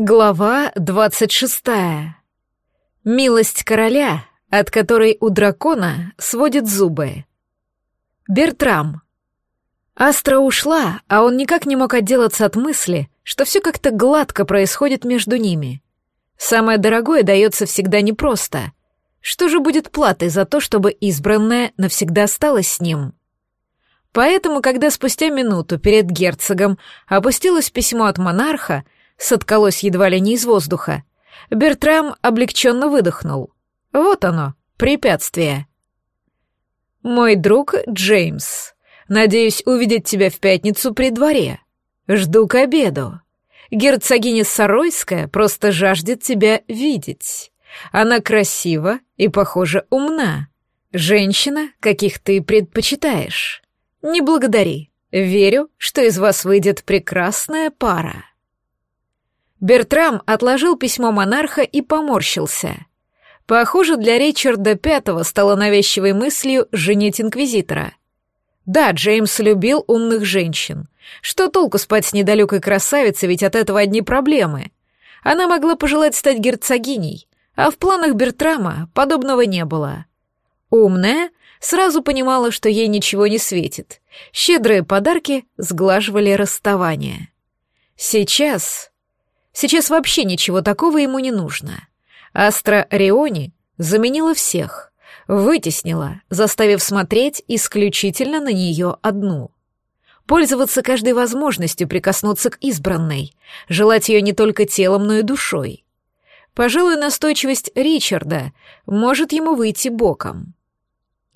Глава 26. Милость короля, от которой у дракона сводят зубы. Бертрам. Астра ушла, а он никак не мог отделаться от мысли, что все как-то гладко происходит между ними. Самое дорогое дается всегда непросто. Что же будет платой за то, чтобы избранная навсегда осталась с ним? Поэтому, когда спустя минуту перед герцогом опустилось письмо от монарха, соткалось едва ли не из воздуха. Бертрам облегченно выдохнул. Вот оно, препятствие. «Мой друг Джеймс, надеюсь увидеть тебя в пятницу при дворе. Жду к обеду. Герцогиня Саройская просто жаждет тебя видеть. Она красива и, похоже, умна. Женщина, каких ты предпочитаешь. Не благодари. Верю, что из вас выйдет прекрасная пара». Бертрам отложил письмо монарха и поморщился. Похоже, для Ричарда Пятого стало навязчивой мыслью женить инквизитора. Да, Джеймс любил умных женщин. Что толку спать с недалекой красавицей, ведь от этого одни проблемы. Она могла пожелать стать герцогиней, а в планах Бертрама подобного не было. Умная сразу понимала, что ей ничего не светит. Щедрые подарки сглаживали расставание. Сейчас Сейчас вообще ничего такого ему не нужно. Астра Риони заменила всех, вытеснила, заставив смотреть исключительно на нее одну. Пользоваться каждой возможностью прикоснуться к избранной, желать ее не только телом, но и душой. Пожалуй, настойчивость Ричарда может ему выйти боком.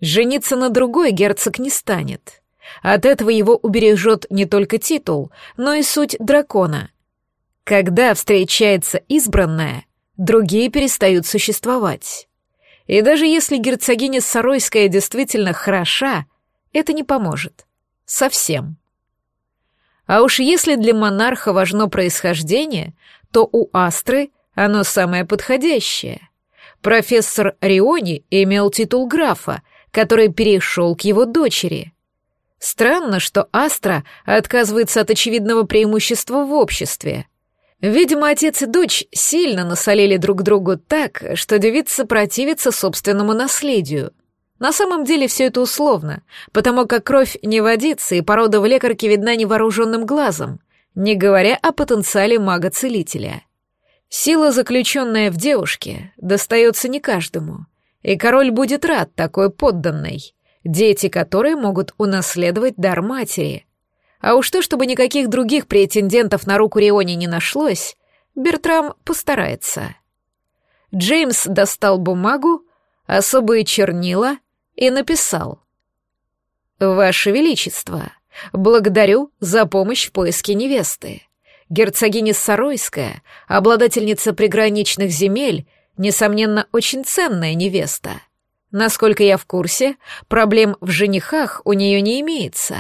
Жениться на другой герцог не станет. От этого его убережет не только титул, но и суть дракона — когда встречается избранная, другие перестают существовать. И даже если герцогиня Саройская действительно хороша, это не поможет. Совсем. А уж если для монарха важно происхождение, то у Астры оно самое подходящее. Профессор Риони имел титул графа, который перешел к его дочери. Странно, что Астра отказывается от очевидного преимущества в обществе. Видимо, отец и дочь сильно насолили друг другу так, что девица противится собственному наследию. На самом деле все это условно, потому как кровь не водится и порода в лекарке видна невооруженным глазом, не говоря о потенциале мага-целителя. Сила, заключенная в девушке, достается не каждому, и король будет рад такой подданной, дети которой могут унаследовать дар матери — а уж то, чтобы никаких других претендентов на руку Риони не нашлось, Бертрам постарается. Джеймс достал бумагу, особые чернила и написал. «Ваше Величество, благодарю за помощь в поиске невесты. Герцогиня Саройская, обладательница приграничных земель, несомненно, очень ценная невеста. Насколько я в курсе, проблем в женихах у нее не имеется.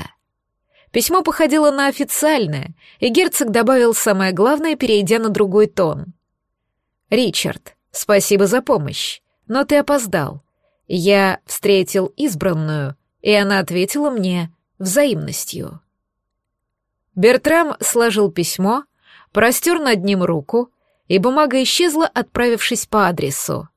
Письмо походило на официальное, и герцог добавил самое главное, перейдя на другой тон. «Ричард, спасибо за помощь, но ты опоздал. Я встретил избранную, и она ответила мне взаимностью». Бертрам сложил письмо, простер над ним руку, и бумага исчезла, отправившись по адресу.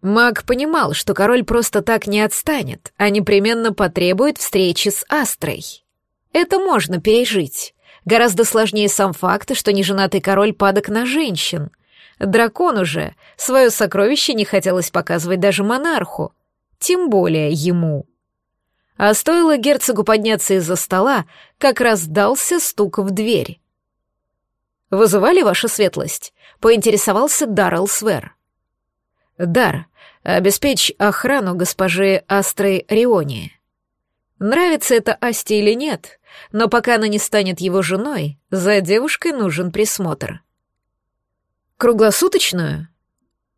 Маг понимал, что король просто так не отстанет, а непременно потребует встречи с Астрой. Это можно пережить. Гораздо сложнее сам факт, что неженатый король падок на женщин. Дракон уже свое сокровище не хотелось показывать даже монарху, тем более ему. А стоило герцогу подняться из-за стола, как раздался стук в дверь. «Вызывали ваша светлость?» — поинтересовался Даррелл Свер. «Дар, обеспечь охрану госпожи Астры Риони». Нравится это Асте или нет, но пока она не станет его женой, за девушкой нужен присмотр. Круглосуточную?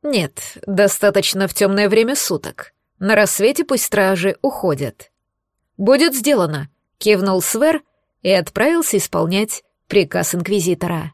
Нет, достаточно в темное время суток. На рассвете пусть стражи уходят. Будет сделано, кивнул Свер и отправился исполнять приказ инквизитора.